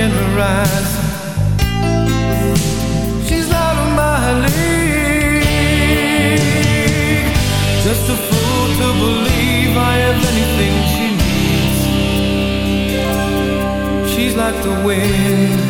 In her eyes. She's out of my league. Just a fool to believe I have anything she needs. She's like the wind.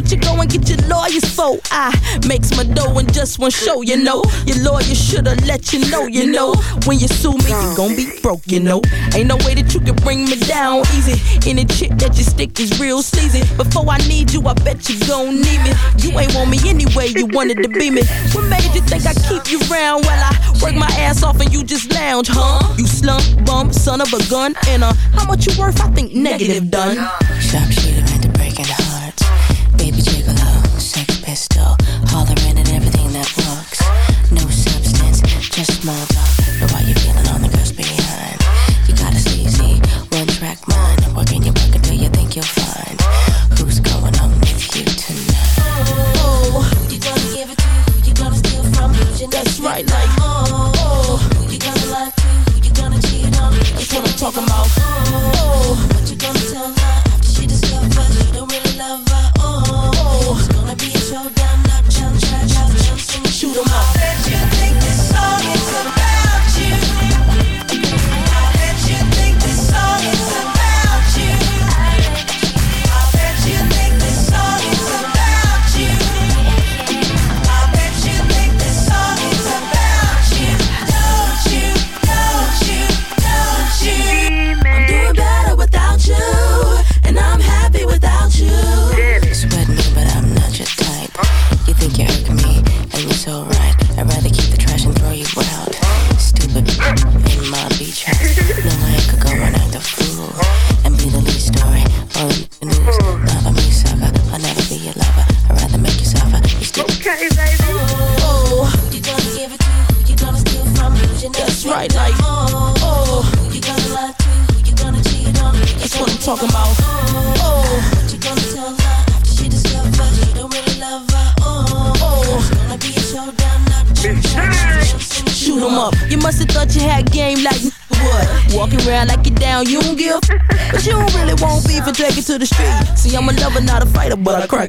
What you go and get your lawyers for? I makes my dough in just one show, you know. Your lawyer shoulda let you know, you know. When you sue me, you gon' be broke, you know. Ain't no way that you can bring me down easy. Any chick that you stick is real sleazy. Before I need you, I bet you gon' need me. You ain't want me anyway, you wanted to be me. What made you think I keep you round while I work my ass off and you just lounge, huh? You slump bump, son of a gun. And uh, how much you worth? I think negative done.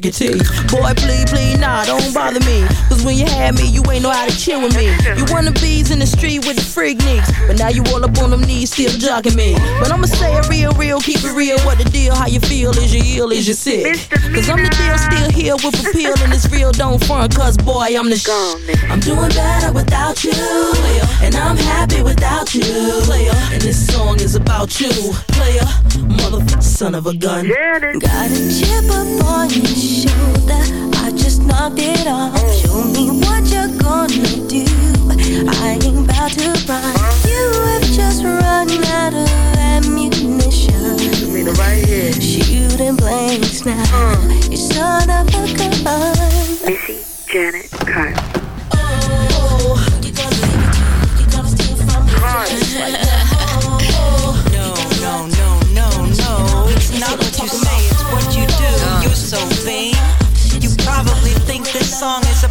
Your. Boy, please, please, nah, don't bother me. Cause when you had me, you ain't know how to chill with me. You wanna bees in the street with the freak nicks. But now you all up on them knees, still jogging me. What the deal? How you feel? Is you ill? Is you sick? Cause I'm the deal, still here with appeal. And it's real, don't front, cause boy, I'm the sh- I'm doing better without you. And I'm happy without you. And this song is about you. Player, motherfucker, son of a gun. Got a chip up on your shoulder. I just knocked it off. Show me what you're gonna do. I ain't about to run. You have just run out of ammunition. Shooting blanks now. Uh. You son of a gun. Missy Janet Carter. Oh, you gonna leave it to? You gonna steal from me? Just like that. Oh, No, no, no, no, no. It's not what you say, it's what you do. You're so vain. You probably think this song is about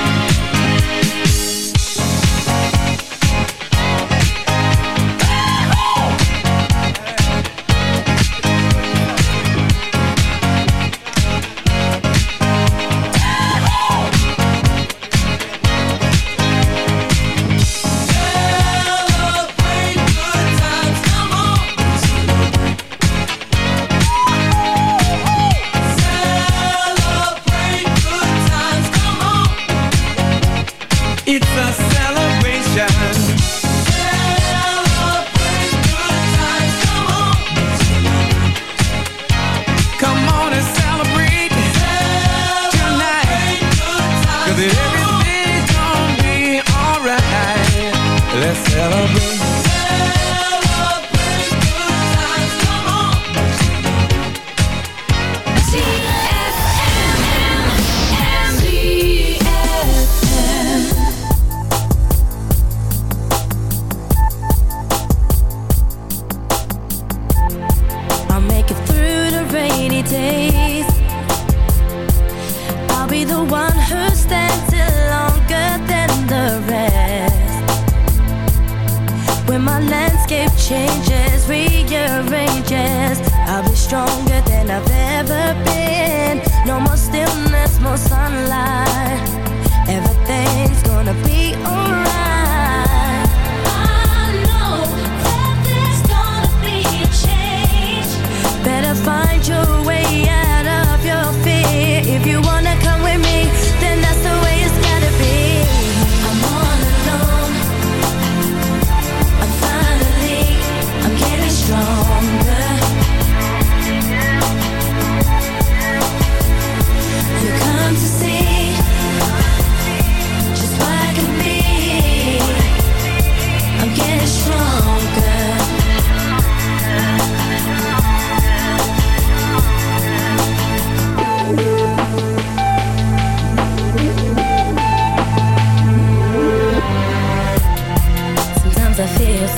When my landscape changes, rearranges, I'll be stronger than I've ever been. No more stillness, more sunlight. Everything's gonna be alright.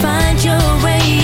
find your way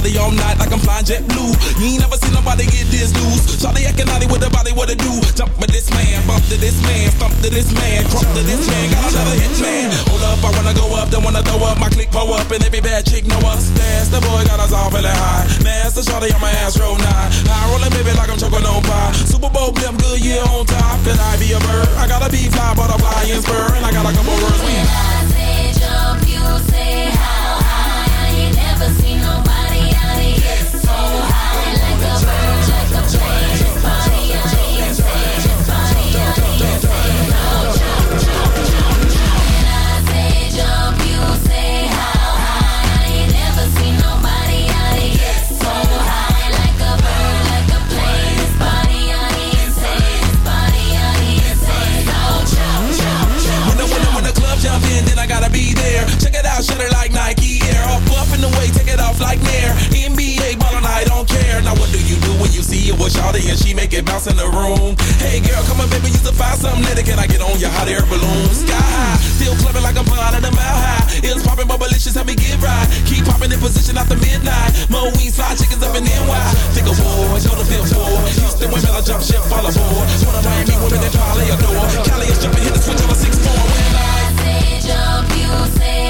Party all night like I'm flying jet blue. You ain't never seen nobody get this loose. Shawty acting naughty with the body, what it do? Jump with this man, bump to this man, stump to this man, crump to this man. Got another hit man. Hold up, I wanna go up, don't wanna throw up. My click pull up, and every bad chick know us. That's the boy got us all feeling high. Master Shawty on my ass roll nine. High rolling baby like I'm choking on pie. Super Bowl blimp, good year on top. Could I be a bird? I gotta be fly, butterfly and spur, and I got a couple words. When with Shawty and she make it bounce in the room? Hey girl, come on baby, you to find something later. Can I get on your hot air balloon? Sky high, still clubbing like I'm flying at a mile high. It's popping, but malicious, help me get right. Keep popping in position after midnight. Mo we fly chickens up in NY. Think of war, to feel for. Houston women, I jump ship, fall aboard. One of Miami women that probably adore. Cali is jumping, hit the switch on a six four. When I Get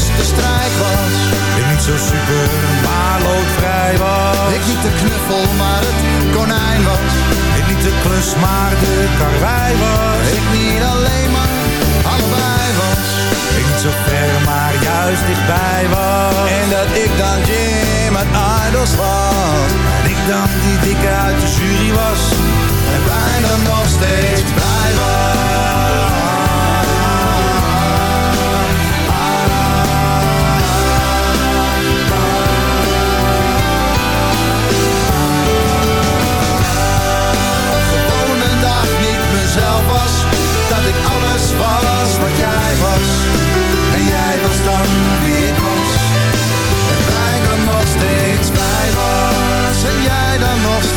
de strijk was. Ik niet zo super, maar loodvrij was. Ik niet de knuffel, maar het konijn was. Ik niet de klus, maar de karwei was. Ik niet alleen, maar allebei was. Ik niet zo ver, maar juist dichtbij was. En dat ik dan Jim uit Idols was. En ik dan die dikke uit de jury was. En bijna nog steeds blij was